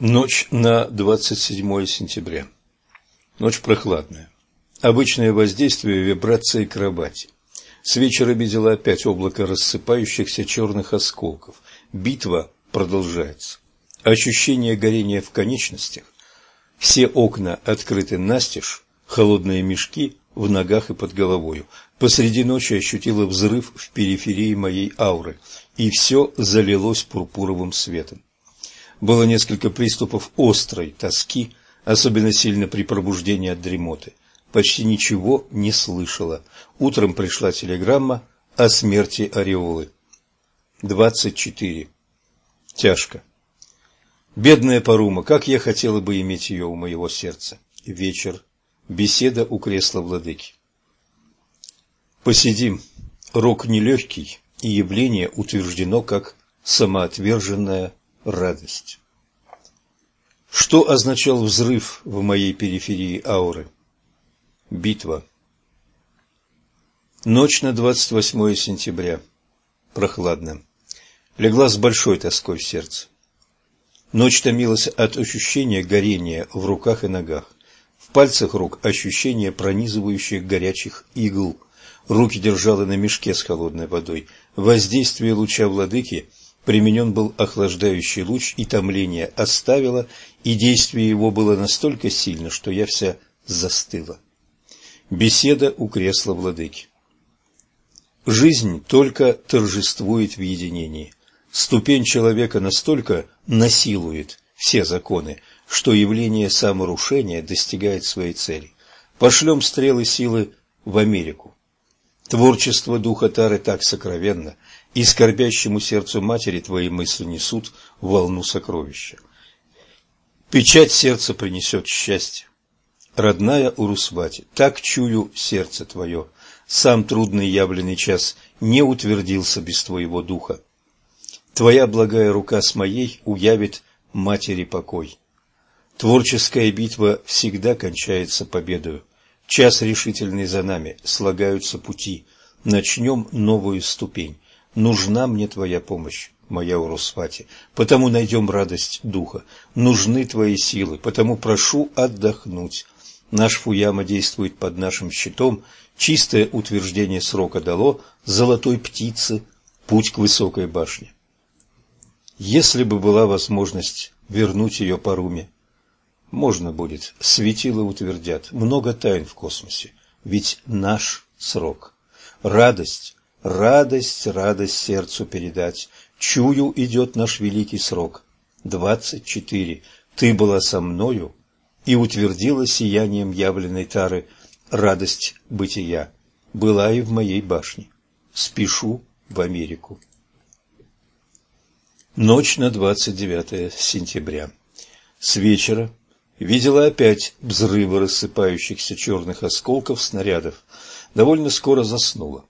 Ночь на 27 сентября. Ночь прохладная. Обычное воздействие вибрации кровати. С вечера видела опять облако рассыпающихся черных осколков. Битва продолжается. Ощущение горения в конечностях. Все окна открыты настежь, холодные мешки в ногах и под головою. Посреди ночи ощутила взрыв в периферии моей ауры, и все залилось пурпуровым светом. Было несколько приступов острой тоски, особенно сильно при пробуждении от дремоты. Почти ничего не слышала. Утром пришла телеграмма о смерти Ореолы. 24. Тяжко. Бедная Парума, как я хотела бы иметь ее у моего сердца. Вечер. Беседа у кресла владыки. Посидим. Рок нелегкий, и явление утверждено как самоотверженная радость. Что означал взрыв в моей периферии ауры? Битва. Ночь на 28 сентября. Прохладно. Легла с большой тоской в сердце. Ночь томилась от ощущения горения в руках и ногах. В пальцах рук ощущение пронизывающих горячих игл. Руки держала на мешке с холодной водой. Воздействие луча владыки – Применен был охлаждающий луч, и томление оставило, и действие его было настолько сильно, что я вся застыла. Беседа у кресла владыки. Жизнь только торжествует в единении. Ступень человека настолько насилует все законы, что явление саморушения достигает своей цели. Пошлем стрелы силы в Америку. Творчество духа Тары так сокровенно – и скорбящему сердцу матери твои мысли несут волну сокровища. Печать сердца принесет счастье. Родная Урусвати, так чую сердце твое, сам трудный явленный час не утвердился без твоего духа. Твоя благая рука с моей уявит матери покой. Творческая битва всегда кончается победою. Час решительный за нами, слагаются пути. Начнем новую ступень. Нужна мне твоя помощь, моя Урусвати, потому найдем радость духа. Нужны твои силы, потому прошу отдохнуть. Наш Фуяма действует под нашим щитом, чистое утверждение срока дало золотой птице путь к высокой башне. Если бы была возможность вернуть ее по можно будет, светило утвердят, много тайн в космосе, ведь наш срок. Радость Радость, радость сердцу передать. Чую, идет наш великий срок. Двадцать четыре. Ты была со мною и утвердила сиянием явленной тары радость бытия. Была и в моей башне. Спешу в Америку. Ночь на двадцать девятое сентября. С вечера видела опять взрывы рассыпающихся черных осколков снарядов. Довольно скоро заснула.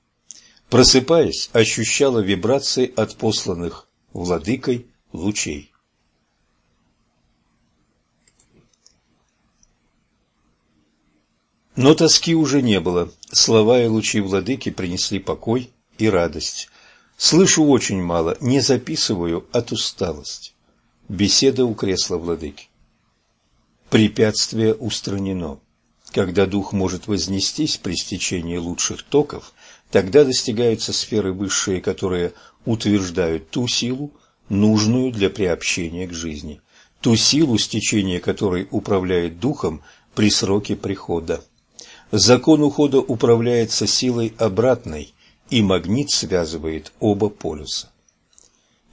Просыпаясь, ощущала вибрации от посланных владыкой лучей. Но тоски уже не было. Слова и лучи владыки принесли покой и радость. Слышу очень мало, не записываю от усталости. Беседа у кресла владыки. Препятствие устранено. Когда дух может вознестись при стечении лучших токов, Тогда достигаются сферы высшие, которые утверждают ту силу, нужную для приобщения к жизни, ту силу, стечение которой управляет духом при сроке прихода. Закон ухода управляется силой обратной, и магнит связывает оба полюса.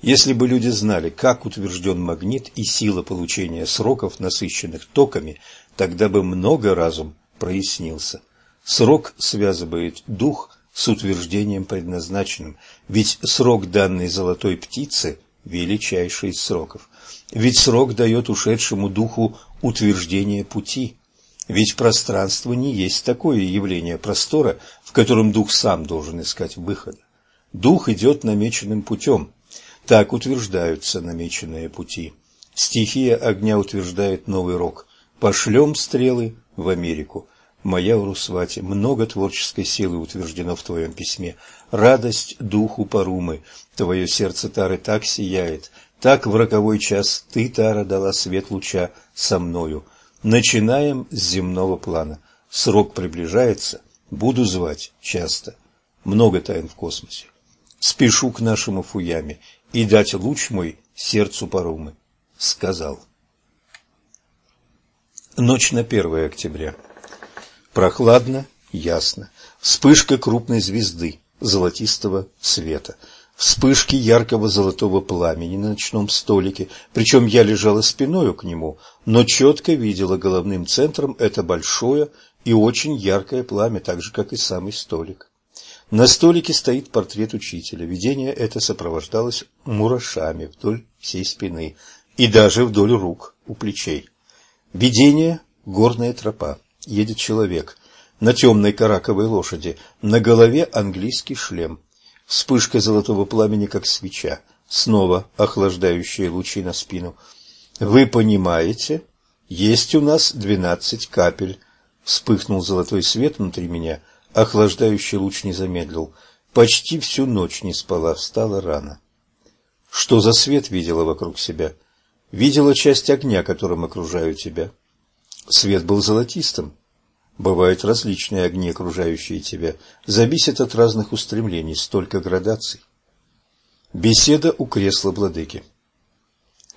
Если бы люди знали, как утвержден магнит и сила получения сроков, насыщенных токами, тогда бы много разум прояснился. Срок связывает дух с утверждением предназначенным, ведь срок данной золотой птицы – величайший из сроков. Ведь срок дает ушедшему духу утверждение пути. Ведь пространство не есть такое явление простора, в котором дух сам должен искать выхода. Дух идет намеченным путем. Так утверждаются намеченные пути. Стихия огня утверждает новый рок. Пошлем стрелы в Америку моя Урусвати, много творческой силы утверждено в твоем письме. Радость духу Парумы, твое сердце Тары так сияет, Так в роковой час ты, Тара, дала свет луча со мною. Начинаем с земного плана. Срок приближается, буду звать часто. Много тайн в космосе. Спешу к нашему Фуяме и дать луч мой сердцу Парумы. Сказал. Ночь на 1 октября. Прохладно, ясно. Вспышка крупной звезды, золотистого света. Вспышки яркого золотого пламени на ночном столике, причем я лежала спиною к нему, но четко видела головным центром это большое и очень яркое пламя, так же, как и самый столик. На столике стоит портрет учителя. Видение это сопровождалось мурашами вдоль всей спины и даже вдоль рук у плечей. Видение – горная тропа. Едет человек на темной караковой лошади, на голове английский шлем. Вспышка золотого пламени, как свеча, снова охлаждающие лучи на спину. Вы понимаете, есть у нас двенадцать капель Вспыхнул золотой свет внутри меня, охлаждающий луч не замедлил. Почти всю ночь не спала, встала рано. Что за свет видела вокруг себя? Видела часть огня, которым окружаю тебя. Свет был золотистым. Бывают различные огни, окружающие тебя. Зависит от разных устремлений, столько градаций. Беседа у кресла владыки.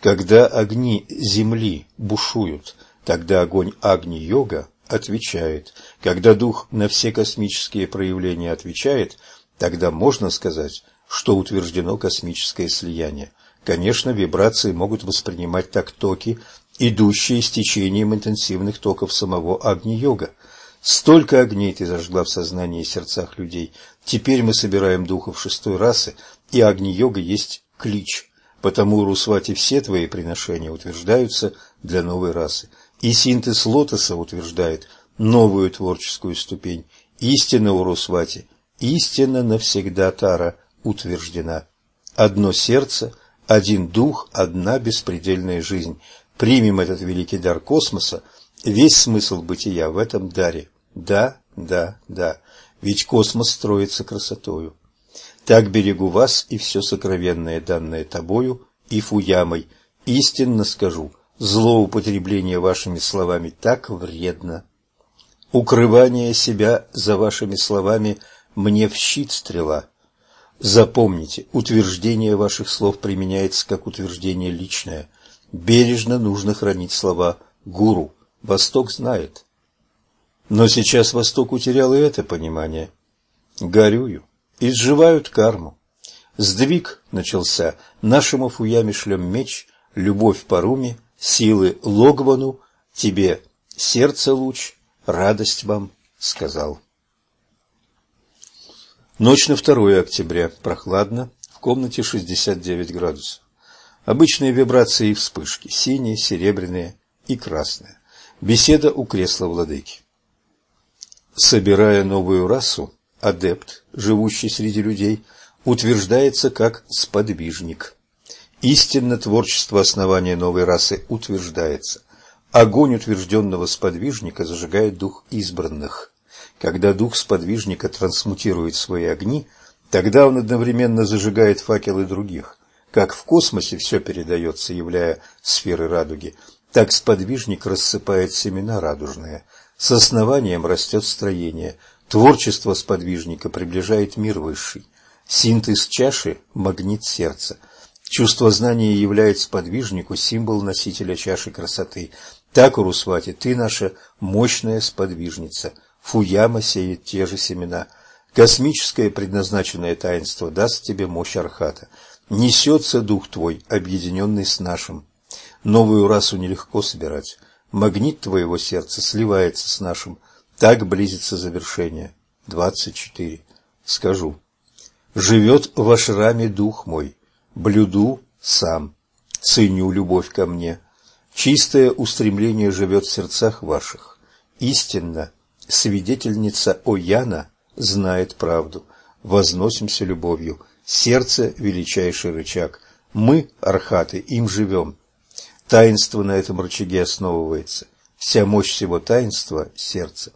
Когда огни земли бушуют, тогда огонь Агни-йога отвечает. Когда дух на все космические проявления отвечает, тогда можно сказать, что утверждено космическое слияние. Конечно, вибрации могут воспринимать так токи, идущие с течением интенсивных токов самого Агни-йога. Столько огней ты зажгла в сознании и сердцах людей. Теперь мы собираем духов шестой расы, и Агни-йога есть клич. Потому, Русвати, все твои приношения утверждаются для новой расы. И синтез лотоса утверждает новую творческую ступень. Истина у Русвати, истина навсегда Тара утверждена. Одно сердце, один дух, одна беспредельная жизнь. Примем этот великий дар космоса, весь смысл бытия в этом даре. Да, да, да, ведь космос строится красотою. Так берегу вас и все сокровенное, данное тобою и Фуямой. Истинно скажу, злоупотребление вашими словами так вредно. Укрывание себя за вашими словами мне в щит стрела. Запомните, утверждение ваших слов применяется как утверждение личное. Бережно нужно хранить слова гуру. Восток знает. Но сейчас Восток утерял и это понимание. Горюю. Изживают карму. Сдвиг начался. Нашему Фуяме шлем меч, любовь по руме, силы Логвану, тебе сердце луч, радость вам, сказал. Ночь на 2 октября. Прохладно. В комнате 69 градусов. Обычные вибрации и вспышки. Синие, серебряные и красные. Беседа у кресла владыки. Собирая новую расу, адепт, живущий среди людей, утверждается как сподвижник. Истинно творчество основания новой расы утверждается. Огонь утвержденного сподвижника зажигает дух избранных. Когда дух сподвижника трансмутирует свои огни, тогда он одновременно зажигает факелы других. Как в космосе все передается, являя сферы радуги, так сподвижник рассыпает семена радужные. С основанием растет строение. Творчество сподвижника приближает мир высший. Синтез чаши – магнит сердца – Чувство знания является подвижнику символ носителя чаши красоты. Так, Урусвати, ты наша мощная сподвижница. Фуяма сеет те же семена. Космическое предназначенное таинство даст тебе мощь Архата. Несется дух твой, объединенный с нашим. Новую расу нелегко собирать. Магнит твоего сердца сливается с нашим. Так близится завершение. Двадцать четыре. Скажу. Живет в ашраме дух мой блюду сам, ценю любовь ко мне. Чистое устремление живет в сердцах ваших. Истинно, свидетельница Ояна знает правду. Возносимся любовью. Сердце – величайший рычаг. Мы, архаты, им живем. Таинство на этом рычаге основывается. Вся мощь всего таинства – сердце.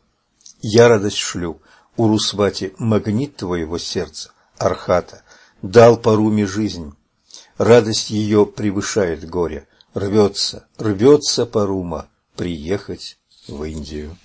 Я радость шлю, Урусвати, магнит твоего сердца, архата, дал Паруме жизнь, Радость ее превышает горе. Рвется, рвется Парума приехать в Индию.